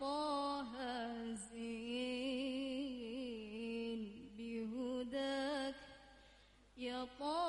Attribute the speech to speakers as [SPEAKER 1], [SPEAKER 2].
[SPEAKER 1] طه زين. بهداك يا طه